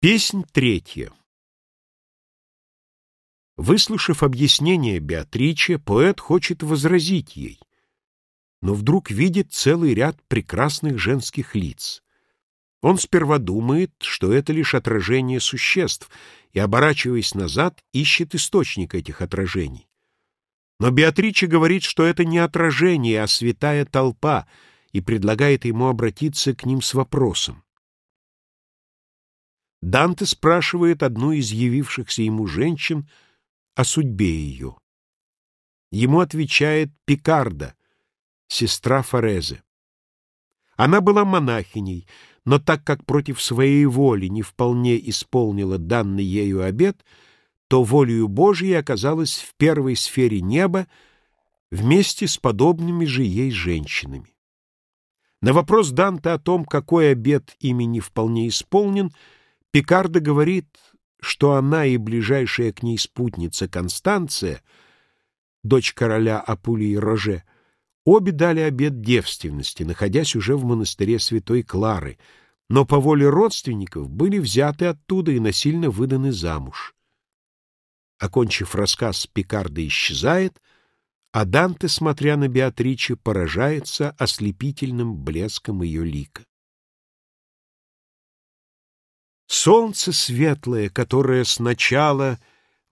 Песнь третья. Выслушав объяснение Беатриче, поэт хочет возразить ей, но вдруг видит целый ряд прекрасных женских лиц. Он сперва думает, что это лишь отражение существ, и, оборачиваясь назад, ищет источник этих отражений. Но Беатриче говорит, что это не отражение, а святая толпа, и предлагает ему обратиться к ним с вопросом. Данте спрашивает одну из явившихся ему женщин о судьбе ее. Ему отвечает Пикарда, сестра Форезе. Она была монахиней, но так как против своей воли не вполне исполнила данный ею обет, то волею Божией оказалась в первой сфере неба вместе с подобными же ей женщинами. На вопрос Данте о том, какой обет ими не вполне исполнен, Пикардо говорит, что она и ближайшая к ней спутница Констанция, дочь короля Апулии Роже, обе дали обет девственности, находясь уже в монастыре святой Клары, но по воле родственников были взяты оттуда и насильно выданы замуж. Окончив рассказ, Пикардо исчезает, а Данте, смотря на Беатриче, поражается ослепительным блеском ее лика. Солнце светлое, которое сначала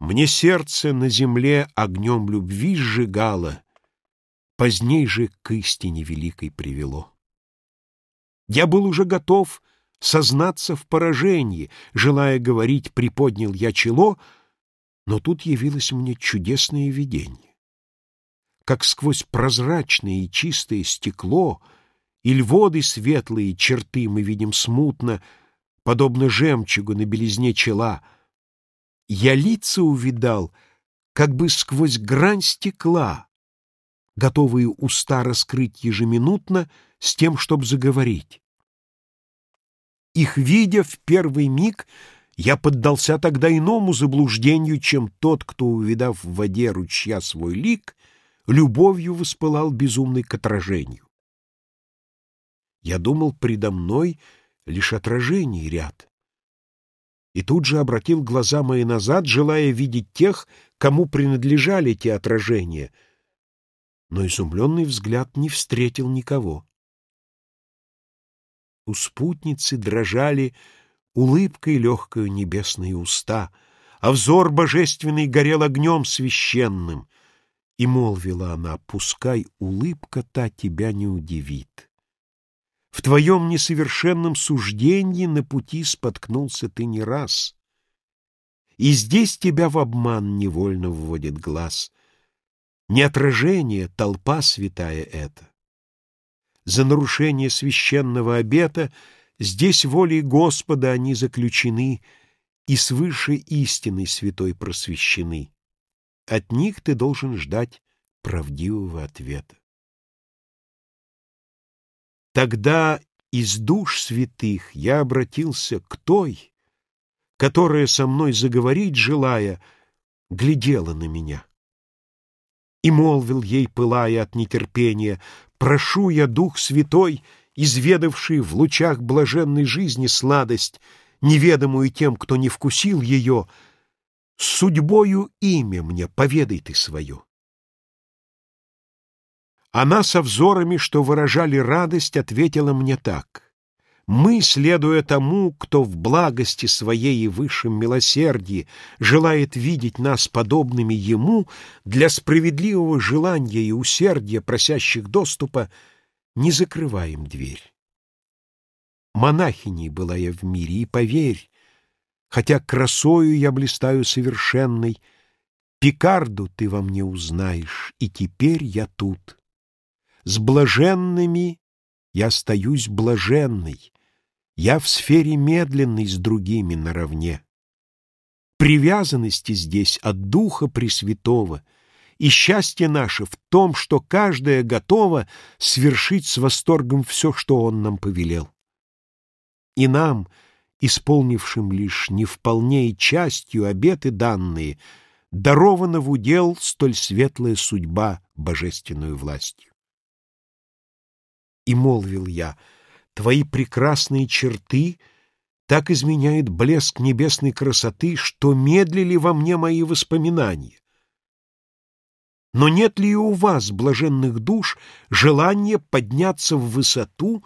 Мне сердце на земле огнем любви сжигало, Поздней же к истине великой привело. Я был уже готов сознаться в поражении, Желая говорить, приподнял я чело, Но тут явилось мне чудесное видение. Как сквозь прозрачное и чистое стекло Иль воды светлые черты мы видим смутно — подобно жемчугу на белизне чела. Я лица увидал, как бы сквозь грань стекла, готовые уста раскрыть ежеминутно с тем, чтоб заговорить. Их видя в первый миг, я поддался тогда иному заблуждению, чем тот, кто, увидав в воде ручья свой лик, любовью воспылал безумный к отражению. Я думал, предо мной — лишь отражений ряд. И тут же обратил глаза мои назад, желая видеть тех, кому принадлежали те отражения, но изумленный взгляд не встретил никого. У спутницы дрожали улыбкой легкою небесные уста, а взор божественный горел огнем священным, и молвила она, пускай улыбка та тебя не удивит. В твоем несовершенном суждении на пути споткнулся ты не раз. И здесь тебя в обман невольно вводит глаз. Не отражение, толпа святая это. За нарушение священного обета здесь волей Господа они заключены и свыше истины святой просвещены. От них ты должен ждать правдивого ответа. Тогда из душ святых я обратился к той, которая со мной заговорить, желая, глядела на меня. И молвил ей, пылая от нетерпения, «Прошу я, Дух Святой, изведавший в лучах блаженной жизни сладость, неведомую тем, кто не вкусил ее, судьбою имя мне поведай ты свое». Она со взорами, что выражали радость, ответила мне так. Мы, следуя тому, кто в благости своей и высшем милосердии желает видеть нас подобными ему, для справедливого желания и усердия, просящих доступа, не закрываем дверь. Монахиней была я в мире, и поверь, хотя красою я блистаю совершенной, Пикарду ты во мне узнаешь, и теперь я тут. С блаженными я остаюсь блаженной, я в сфере медленной с другими наравне. Привязанности здесь от Духа Пресвятого, и счастье наше в том, что каждая готова свершить с восторгом все, что Он нам повелел. И нам, исполнившим лишь не вполне и частью обеты данные, дарована в удел столь светлая судьба божественную властью. И молвил я, твои прекрасные черты так изменяет блеск небесной красоты, что медлили во мне мои воспоминания. Но нет ли у вас, блаженных душ, желания подняться в высоту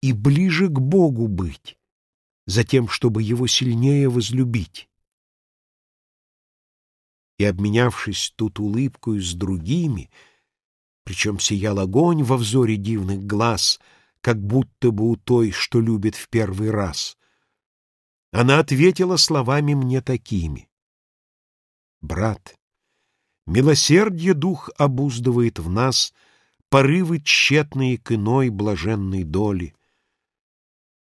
и ближе к Богу быть, затем, чтобы Его сильнее возлюбить? И, обменявшись тут улыбкою с другими, причем сиял огонь во взоре дивных глаз, как будто бы у той, что любит в первый раз, она ответила словами мне такими. «Брат, милосердие дух обуздывает в нас порывы тщетные к иной блаженной доли.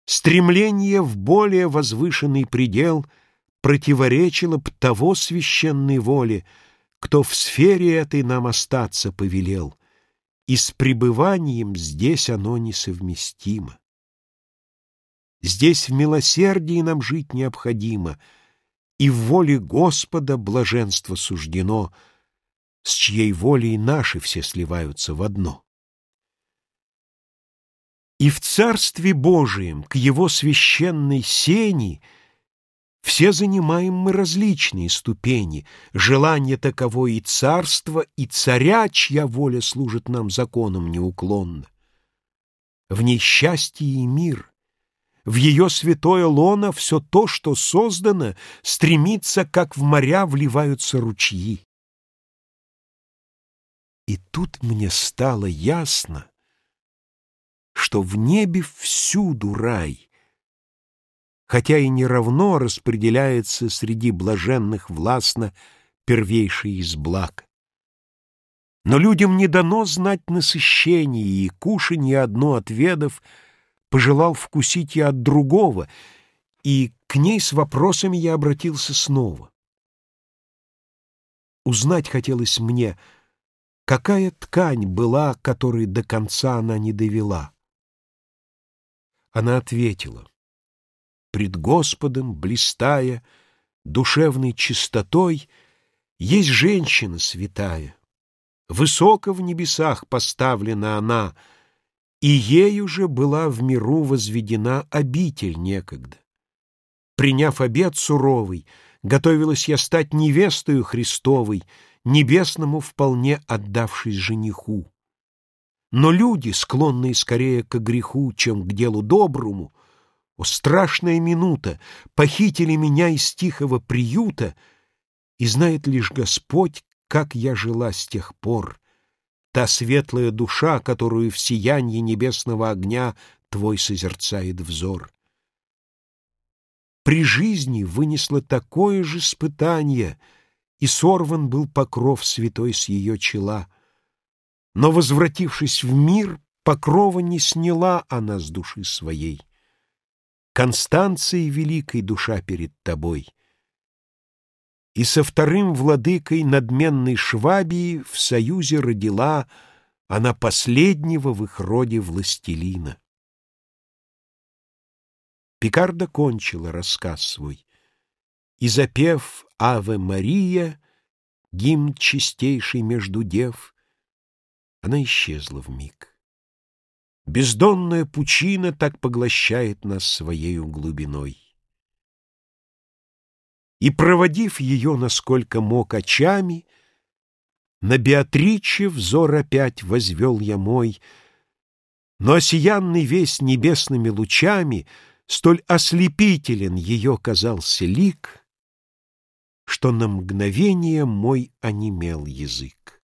Стремление в более возвышенный предел противоречило б того священной воле, кто в сфере этой нам остаться повелел, и с пребыванием здесь оно несовместимо. Здесь в милосердии нам жить необходимо, и в воле Господа блаженство суждено, с чьей волей наши все сливаются в одно. И в Царстве Божием к Его священной сени все занимаем мы различные ступени, желание таково и царство, и царя, чья воля служит нам законом неуклонно. В ней счастье и мир, в ее святое лоно все то, что создано, стремится, как в моря вливаются ручьи. И тут мне стало ясно, что в небе всюду рай, хотя и не равно распределяется среди блаженных властно первейший из благ. Но людям не дано знать насыщение, и кушанье одно отведав — пожелал вкусить я от другого, и к ней с вопросами я обратился снова. Узнать хотелось мне, какая ткань была, которой до конца она не довела. Она ответила, «Пред Господом, блистая, душевной чистотой, есть женщина святая. Высоко в небесах поставлена она — и ею же была в миру возведена обитель некогда. Приняв обет суровый, готовилась я стать невестою Христовой, небесному вполне отдавшись жениху. Но люди, склонные скорее к греху, чем к делу доброму, о, страшная минута, похитили меня из тихого приюта, и знает лишь Господь, как я жила с тех пор, та светлая душа, которую в сиянье небесного огня твой созерцает взор. При жизни вынесла такое же испытание, и сорван был покров святой с ее чела. Но, возвратившись в мир, покрова не сняла она с души своей. Констанцией великой душа перед тобой — и со вторым владыкой надменной Швабии в союзе родила она последнего в их роде властелина. Пикарда кончила рассказ свой, и, запев «Аве Мария», гимн чистейший между дев, она исчезла в миг. Бездонная пучина так поглощает нас своею глубиной. И, проводив ее, насколько мог, очами, На Беатриче взор опять возвел я мой, Но осиянный весь небесными лучами Столь ослепителен ее казался лик, Что на мгновение мой онемел язык.